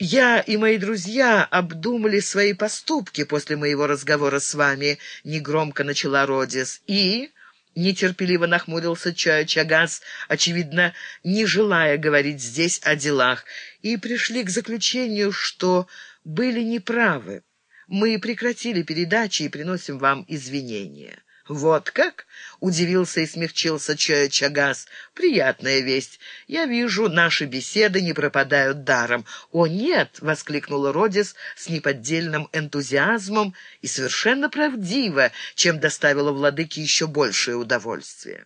«Я и мои друзья обдумали свои поступки после моего разговора с вами», — негромко начала Родис. «И...» — нетерпеливо нахмурился Чая Чагас, очевидно, не желая говорить здесь о делах, и пришли к заключению, что были неправы. Мы прекратили передачи и приносим вам извинения». «Вот как?» — удивился и смягчился Чая Чагас. «Приятная весть. Я вижу, наши беседы не пропадают даром». «О, нет!» — воскликнула Родис с неподдельным энтузиазмом и совершенно правдиво, чем доставила владыке еще большее удовольствие.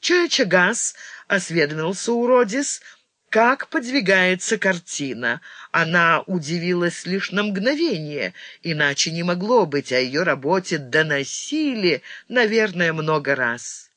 Чая Чагас осведомился у Родис — как подвигается картина. Она удивилась лишь на мгновение, иначе не могло быть, о ее работе доносили, наверное, много раз.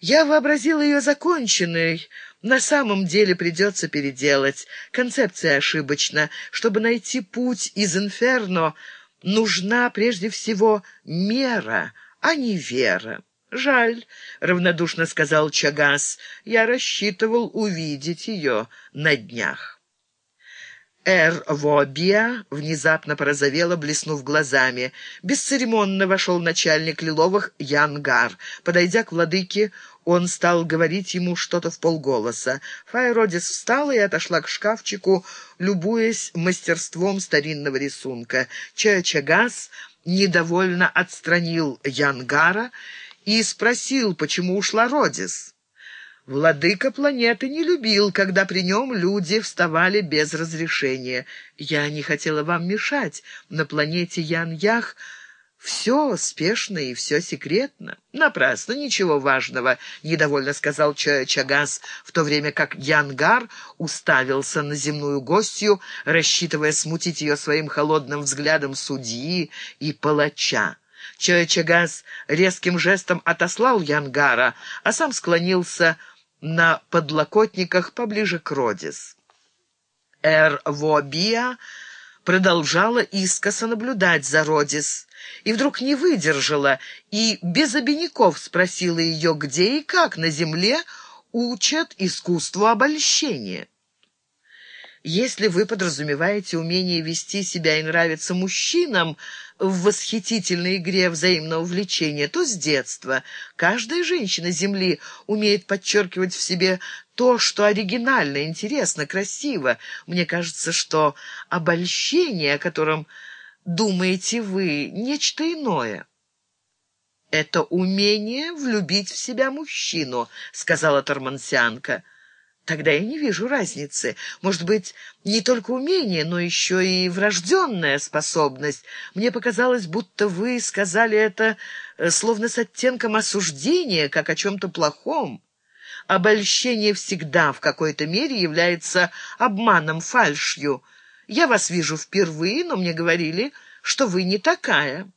Я вообразил ее законченной, на самом деле придется переделать. Концепция ошибочна. Чтобы найти путь из инферно, нужна прежде всего мера, а не вера. «Жаль», — равнодушно сказал Чагас, — «я рассчитывал увидеть ее на днях». Эр Вобия внезапно порозовела, блеснув глазами. Бесцеремонно вошел начальник Лиловых Янгар. Подойдя к владыке, он стал говорить ему что-то в полголоса. Файродис встала и отошла к шкафчику, любуясь мастерством старинного рисунка. Чая-Чагас недовольно отстранил Янгара и спросил, почему ушла Родис. Владыка планеты не любил, когда при нем люди вставали без разрешения. Я не хотела вам мешать. На планете Ян-Ях все спешно и все секретно. Напрасно, ничего важного, — недовольно сказал Чагас, в то время как Янгар уставился на земную гостью, рассчитывая смутить ее своим холодным взглядом судьи и палача. Чоя-Чагас резким жестом отослал Янгара, а сам склонился на подлокотниках поближе к Родис. Эр Вобия продолжала искоса наблюдать за Родис и вдруг не выдержала и без обиняков спросила ее, где и как на земле учат искусству обольщения. Если вы подразумеваете умение вести себя и нравиться мужчинам в восхитительной игре взаимного влечения, то с детства каждая женщина Земли умеет подчеркивать в себе то, что оригинально, интересно, красиво. Мне кажется, что обольщение, о котором думаете вы, нечто иное. «Это умение влюбить в себя мужчину», — сказала Тормансианка. Тогда я не вижу разницы. Может быть, не только умение, но еще и врожденная способность. Мне показалось, будто вы сказали это э, словно с оттенком осуждения, как о чем-то плохом. Обольщение всегда в какой-то мере является обманом, фальшью. Я вас вижу впервые, но мне говорили, что вы не такая.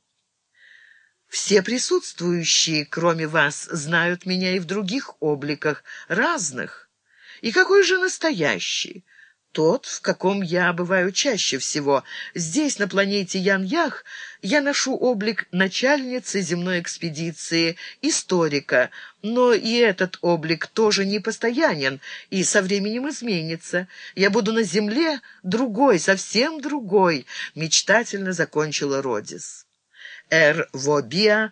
Все присутствующие, кроме вас, знают меня и в других обликах, разных. И какой же настоящий? Тот, в каком я бываю чаще всего. Здесь, на планете Ян-Ях, я ношу облик начальницы земной экспедиции, историка, но и этот облик тоже не постоянен и со временем изменится. Я буду на Земле другой, совсем другой, мечтательно закончила Родис. Эр Вобиа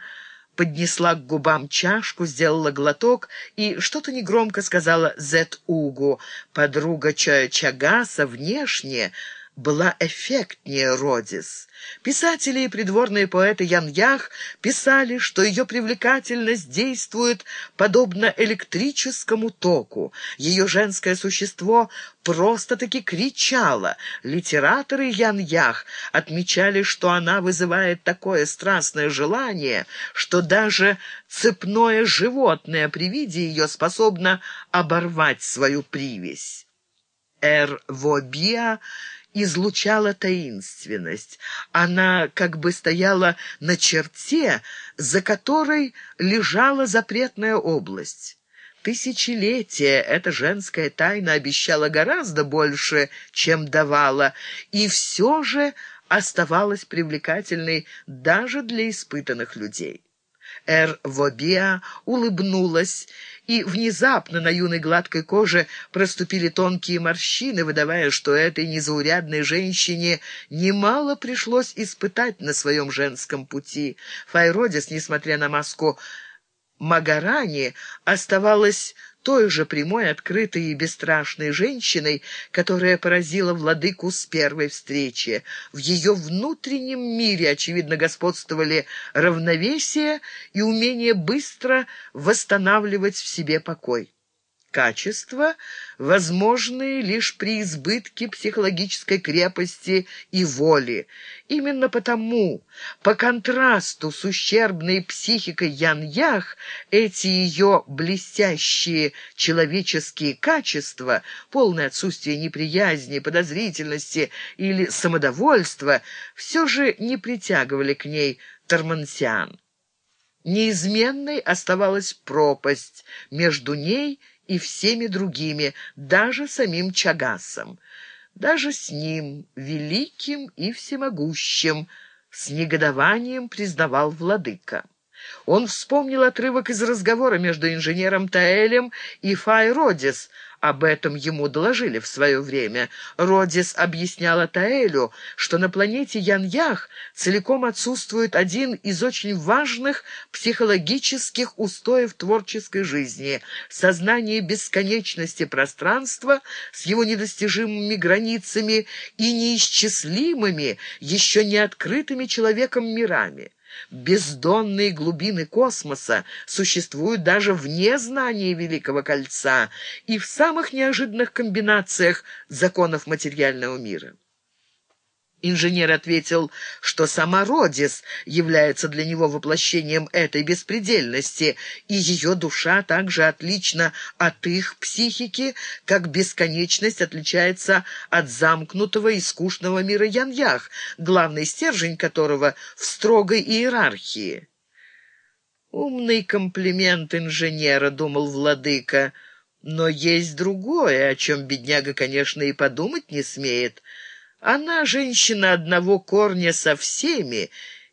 поднесла к губам чашку, сделала глоток и что-то негромко сказала Зет Угу. Подруга Чая Чагаса внешне была эффектнее Родис. Писатели и придворные поэты Ян-Ях писали, что ее привлекательность действует подобно электрическому току. Ее женское существо просто-таки кричало. Литераторы Ян-Ях отмечали, что она вызывает такое страстное желание, что даже цепное животное при виде ее способно оборвать свою привязь. Эр Вобиа излучала таинственность. Она как бы стояла на черте, за которой лежала запретная область. Тысячелетия эта женская тайна обещала гораздо больше, чем давала, и все же оставалась привлекательной даже для испытанных людей. Эр Вобиа улыбнулась и внезапно на юной гладкой коже проступили тонкие морщины, выдавая, что этой незаурядной женщине немало пришлось испытать на своем женском пути. Файродис, несмотря на маску Магарани, оставалась той же прямой, открытой и бесстрашной женщиной, которая поразила владыку с первой встречи. В ее внутреннем мире, очевидно, господствовали равновесие и умение быстро восстанавливать в себе покой качества, возможные лишь при избытке психологической крепости и воли. Именно потому, по контрасту с ущербной психикой Ян-Ях, эти ее блестящие человеческие качества, полное отсутствие неприязни, подозрительности или самодовольства, все же не притягивали к ней Тормансиан. Неизменной оставалась пропасть между ней и всеми другими, даже самим Чагасом. Даже с ним, великим и всемогущим, с негодованием признавал владыка. Он вспомнил отрывок из разговора между инженером Таэлем и Фай Родис — об этом ему доложили в свое время. Родис объясняла Таэлю, что на планете Яньях целиком отсутствует один из очень важных психологических устоев творческой жизни — сознание бесконечности пространства с его недостижимыми границами и неисчислимыми, еще не открытыми человеком мирами. Бездонные глубины космоса существуют даже вне знания Великого Кольца и в самых неожиданных комбинациях законов материального мира. Инженер ответил, что сама Родис является для него воплощением этой беспредельности, и ее душа также отлична от их психики, как бесконечность отличается от замкнутого и скучного мира Яньях, главный стержень которого в строгой иерархии. «Умный комплимент инженера», — думал владыка, — «но есть другое, о чем бедняга, конечно, и подумать не смеет». Она женщина одного корня со всеми,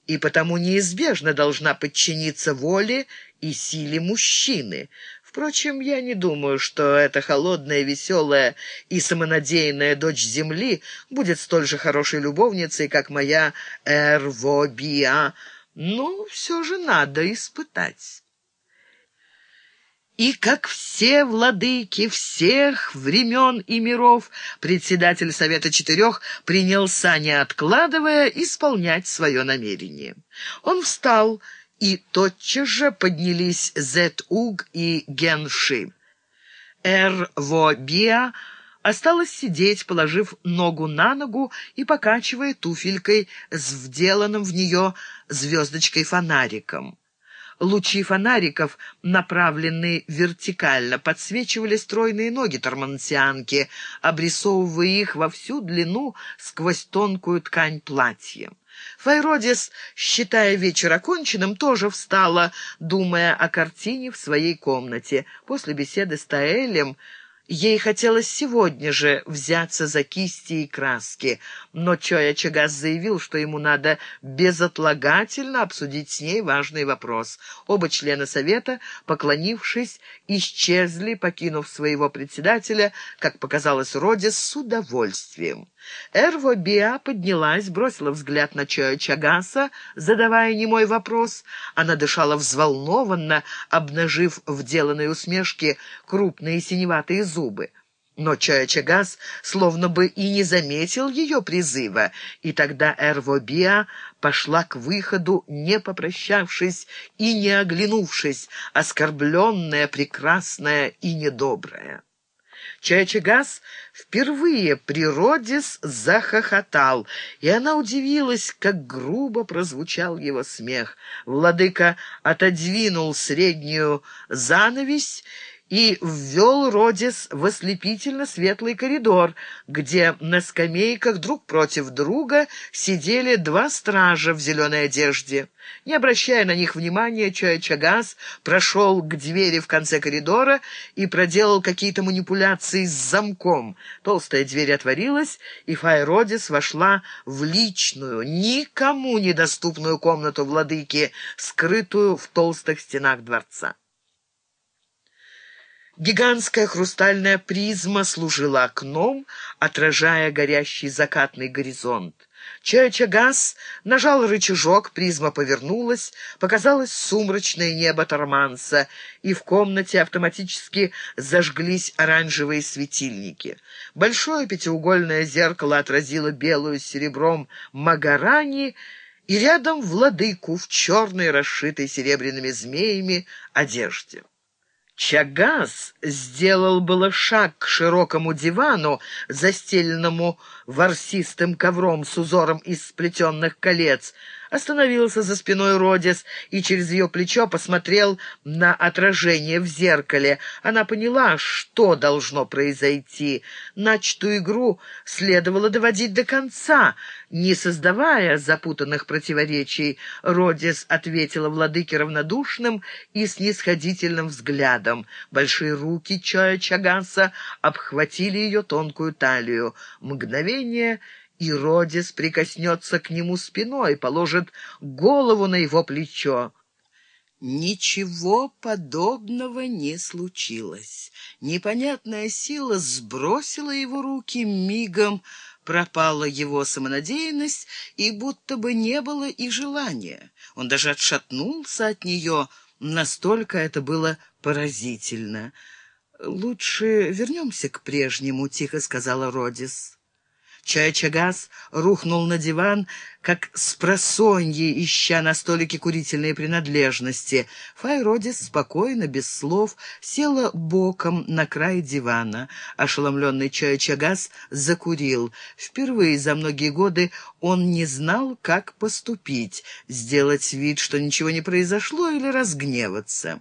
и потому неизбежно должна подчиниться воле и силе мужчины. Впрочем, я не думаю, что эта холодная, веселая и самонадеянная дочь Земли будет столь же хорошей любовницей, как моя Эрвобиа. Ну, все же надо испытать. И как все владыки всех времен и миров, председатель Совета Четырех принялся, не откладывая, исполнять свое намерение. Он встал, и тотчас же поднялись Зет-Уг и Генши. Эр-Во-Биа осталось сидеть, положив ногу на ногу и покачивая туфелькой с вделанным в нее звездочкой фонариком. Лучи фонариков, направленные вертикально, подсвечивали стройные ноги тормансианки, обрисовывая их во всю длину сквозь тонкую ткань платья. Файродис, считая вечер оконченным, тоже встала, думая о картине в своей комнате. После беседы с Таэлем Ей хотелось сегодня же взяться за кисти и краски, но Чоя Чагас заявил, что ему надо безотлагательно обсудить с ней важный вопрос. Оба члена совета, поклонившись, исчезли, покинув своего председателя, как показалось Роде, с удовольствием. Эрво Биа поднялась, бросила взгляд на Чоя Чагаса, задавая немой вопрос. Она дышала взволнованно, обнажив в деланной усмешке крупные синеватые зубы. Но Чоя Чагас словно бы и не заметил ее призыва, и тогда Эрво Биа пошла к выходу, не попрощавшись и не оглянувшись, оскорбленная, прекрасная и недобрая. Чайчагас впервые при Родис захохотал, и она удивилась, как грубо прозвучал его смех. Владыка отодвинул среднюю занавесь и ввел Родис в ослепительно светлый коридор, где на скамейках друг против друга сидели два стража в зеленой одежде. Не обращая на них внимания, Чоя Чагас прошел к двери в конце коридора и проделал какие-то манипуляции с замком. Толстая дверь отворилась, и Файродис вошла в личную, никому недоступную комнату владыки, скрытую в толстых стенах дворца. Гигантская хрустальная призма служила окном, отражая горящий закатный горизонт. Чойо Чагас нажал рычажок, призма повернулась, показалось сумрачное небо Торманса, и в комнате автоматически зажглись оранжевые светильники. Большое пятиугольное зеркало отразило белую с серебром Магарани и рядом владыку в черной, расшитой серебряными змеями, одежде. Чагас сделал было шаг к широкому дивану, застеленному ворсистым ковром с узором из сплетенных колец, остановился за спиной Родис и через ее плечо посмотрел на отражение в зеркале. Она поняла, что должно произойти. Начатую игру следовало доводить до конца, не создавая запутанных противоречий. Родис ответила владыке равнодушным и снисходительным взглядом. Большие руки Чоя Чагаса обхватили ее тонкую талию. Мгновение — и Родис прикоснется к нему спиной, положит голову на его плечо. Ничего подобного не случилось. Непонятная сила сбросила его руки мигом, пропала его самонадеянность, и будто бы не было и желания. Он даже отшатнулся от нее, настолько это было поразительно. «Лучше вернемся к прежнему», — тихо сказала Родис. Чая-чагас рухнул на диван, как с просоньи, ища на столике курительные принадлежности. Файродис спокойно, без слов, села боком на край дивана. Ошеломленный Чая-чагас закурил. Впервые за многие годы он не знал, как поступить, сделать вид, что ничего не произошло, или разгневаться.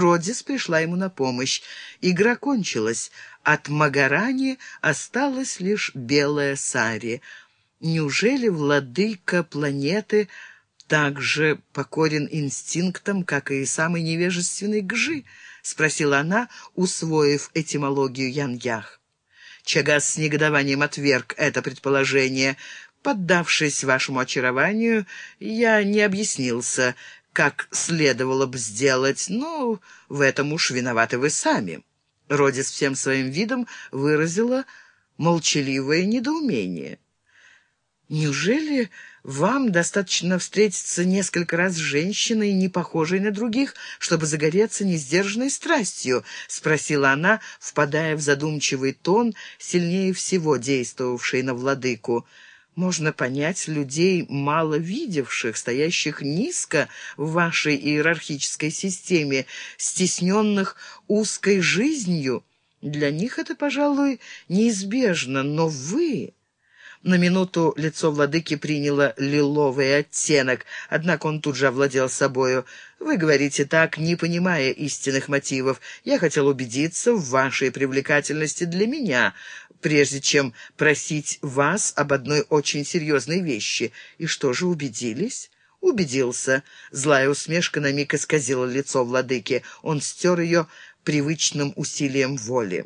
Родис пришла ему на помощь. Игра кончилась. От Магарани осталась лишь белая Сари. Неужели владыка планеты так же покорен инстинктам, как и самый невежественный Гжи? — спросила она, усвоив этимологию Яньях. Чагас с негодованием отверг это предположение. Поддавшись вашему очарованию, я не объяснился, как следовало бы сделать, но в этом уж виноваты вы сами». Родис всем своим видом выразила молчаливое недоумение. «Неужели вам достаточно встретиться несколько раз с женщиной, не похожей на других, чтобы загореться несдержанной страстью?» — спросила она, впадая в задумчивый тон, сильнее всего действовавший на владыку — можно понять людей, мало видевших, стоящих низко в вашей иерархической системе, стесненных узкой жизнью. Для них это, пожалуй, неизбежно, но вы... На минуту лицо владыки приняло лиловый оттенок, однако он тут же овладел собою. «Вы говорите так, не понимая истинных мотивов. Я хотел убедиться в вашей привлекательности для меня прежде чем просить вас об одной очень серьезной вещи. И что же, убедились?» «Убедился». Злая усмешка на миг исказила лицо владыки. Он стер ее привычным усилием воли.